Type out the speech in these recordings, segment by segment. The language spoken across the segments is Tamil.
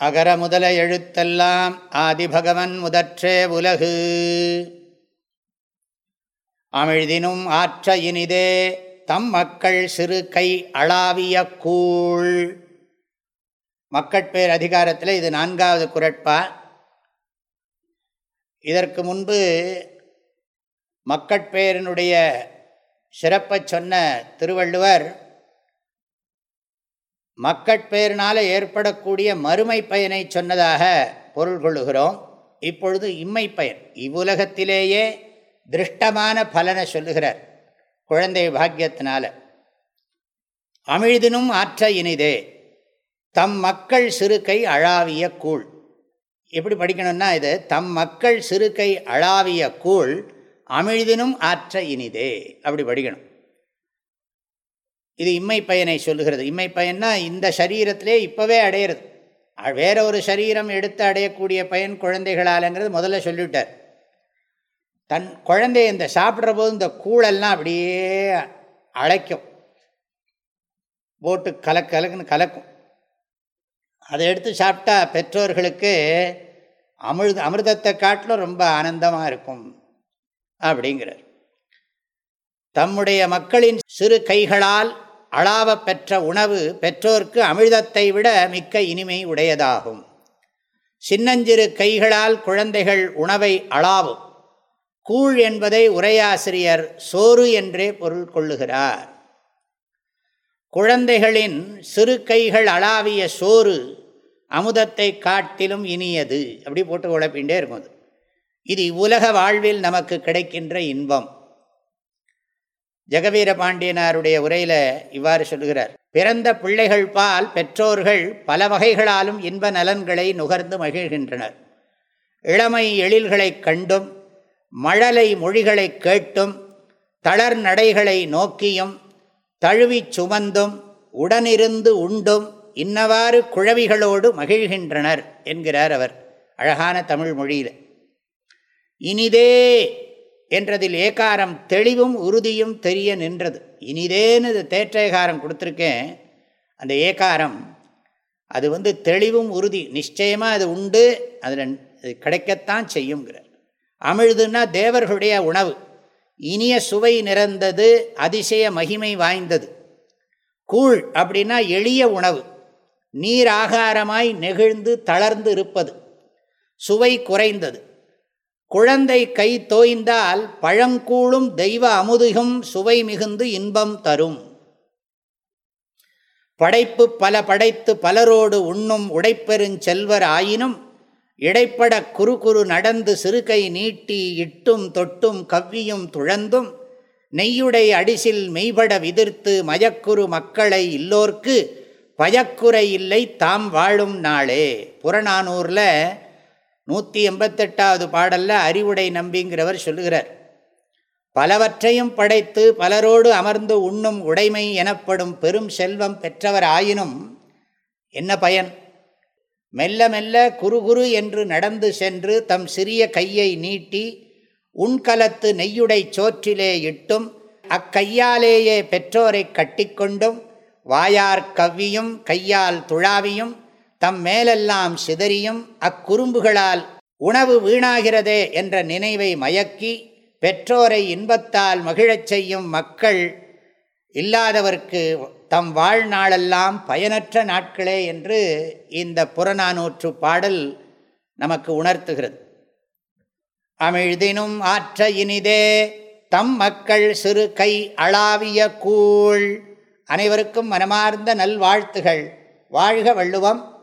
அகர முதல எழுத்தெல்லாம் ஆதிபகவன் முதற்றே உலகு. அமிழ்தினும் ஆற்ற இனிதே தம் மக்கள் சிறு கை அளாவிய கூழ். மக்கட்பேர் அதிகாரத்தில் இது நான்காவது குரட்பா. இதற்கு முன்பு மக்கட்பேரினுடைய சிறப்பை சொன்ன திருவள்ளுவர் மக்கட்பேரினால் ஏற்படக்கூடிய மறுமை பயனை சொன்னதாக பொருள் கொள்ளுகிறோம். இப்பொழுது இம்மை பயன். இவ்வுலகத்திலேயே திருஷ்டமான பலனை சொல்லுகிறார் குழந்தை பாக்கியத்தினால. அமிழ்தினும் ஆற்ற இனிதே. தம் மக்கள் சிறுகை அழாவிய கூழ். எப்படி படிக்கணும்னா இது தம் மக்கள் சிறுகை அழாவிய கூழ் அமிழ்தினும் ஆற்ற இனிதே. அப்படி படிக்கணும். இது இம்மை பயனை சொல்லுகிறது. இம்மை பயன்னா இந்த சரீரத்திலே இப்போவே அடையிறது. வேற ஒரு சரீரம் எடுத்து அடையக்கூடிய பயன் குழந்தைகளாலங்கிறது முதல்ல சொல்லிவிட்டார். தன் குழந்தை இந்த சாப்பிட்ற போது இந்த கூழெல்லாம் அப்படியே அழைக்கும். போட்டு கலக்கு கலக்குன்னு கலக்கும். அதை எடுத்து சாப்பிட்டா பெற்றோர்களுக்கு அமிர்த அமிர்தத்தை காட்டிலும் ரொம்ப ஆனந்தமாக இருக்கும் அப்படிங்கிறார். தம்முடைய மக்களின் சிறு கைகளால் அளாவ பெற்ற உணவு பெற்றோர்க்கு அமிழ்தத்தை விட மிக்க இனிமை உடையதாகும். சின்னஞ்சிறு கைகளால் குழந்தைகள் உணவை அளாவும் கூழ் என்பதை உரையாசிரியர் சோறு என்றே பொருள் கொள்ளுகிறார். குழந்தைகளின் சிறு கைகள் அளாவிய சோறு அமுதத்தை காட்டிலும் இனியது. அப்படி போட்டு உழப்பின்றே இருக்கும். இது இவ்வுலக வாழ்வில் நமக்கு கிடைக்கின்ற இன்பம். ஜெகவீர பாண்டியனாருடைய உரையில் இவ்வாறு சொல்கிறார் பிறந்த பிள்ளைகள் பால் பெற்றோர்கள் பல வகைகளாலும் இன்ப நலன்களை நுகர்ந்து மகிழ்கின்றனர். இளமை எழில்களைக் கண்டும் மழலை மொழிகளை கேட்டும் தளர் நடைகளை நோக்கியும் தழுவிச் சுமந்தும் உடனிருந்து உண்டும் இன்னவாறு குழவிகளோடு மகிழ்கின்றனர் என்கிறார் அவர் அழகான தமிழ் மொழியில். இனிதே என்றதில் ஏகாரம் தெளிவும் உறுதியும் தெரிய நின்றது. இனிதேன்னு தேற்றேகாரம் கொடுத்துருக்கேன். அந்த ஏகாரம் அது வந்து தெளிவும் உறுதி நிச்சயமாக அது உண்டு அதில் கிடைக்கத்தான் செய்யுங்கிறார் அமிழ்துன்னா தேவர்களுடைய உணவு. இனிய சுவை நிறந்தது அதிசய மகிமை வாய்ந்தது. கூழ் அப்படின்னா எளிய உணவு. நீர் ஆகாரமாய் நெகிழ்ந்து தளர்ந்து இருப்பது. சுவை குறைந்தது. குழந்தை கை தோய்ந்தால் பழங்கூழும் தெய்வ அமுதுகும் சுவை மிகுந்து இன்பம் தரும். படைப்பு பல படைத்து பலரோடு உண்ணும் உடைப்பெருஞ்செல்வர் ஆயினும் இடைப்பட குறு குறு நடந்து சிறுகை நீட்டி இட்டும் தொட்டும் கவ்வியும் துழந்தும் நெய்யுடை அடிசில் மெய்பட விதிர்த்து மயக்குறு மக்களை இல்லோர்க்கு பயக்குறை இல்லை தாம் வாழும் நாளே. புறநானூரில் நூற்றி எண்பத்தெட்டாவது பாடலில் அறிவுடை நம்பிங்கிறவர் சொல்லுகிறார். பலவற்றையும் படைத்து பலரோடு அமர்ந்து உண்ணும் உடைமை எனப்படும் பெரும் செல்வம் பெற்றவர் ஆயினும் என்ன பயன்? மெல்ல மெல்ல குறுகுறு என்று நடந்து சென்று தம் சிறிய கையை நீட்டி உண்கலத்து நெய்யுடை சோற்றிலே இட்டும் அக்கையாலேயே பெற்றோரை கட்டிக்கொண்டும் வாயார் கவ்வியும் கையால் துழாவியும் தம் மேலெல்லாம் சிதறியும் அக்குறும்புகளால் உணவு வீணாகிறதே என்ற நினைவை மயக்கி பெற்றோரை இன்பத்தால் மகிழச் செய்யும் மக்கள் இல்லாதவர்க்கு தம் வாழ்நாளெல்லாம் பயனற்ற நாட்களே என்று இந்த புறநானூற்று பாடல் நமக்கு உணர்த்துகிறது. அமிழ்தினும் ஆற்ற இனிதே தம் மக்கள் சிறு கை அளாவிய கூழ். அனைவருக்கும் மனமார்ந்த நல்வாழ்த்துகள். வாழ்க வள்ளுவம்.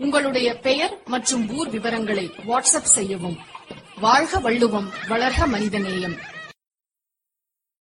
உங்களுடைய பெயர் மற்றும் ஊர் விவரங்களை வாட்ஸ்அப் செய்யவும். வாழ்க வள்ளுவம் வளர்க மனிதநேயம்.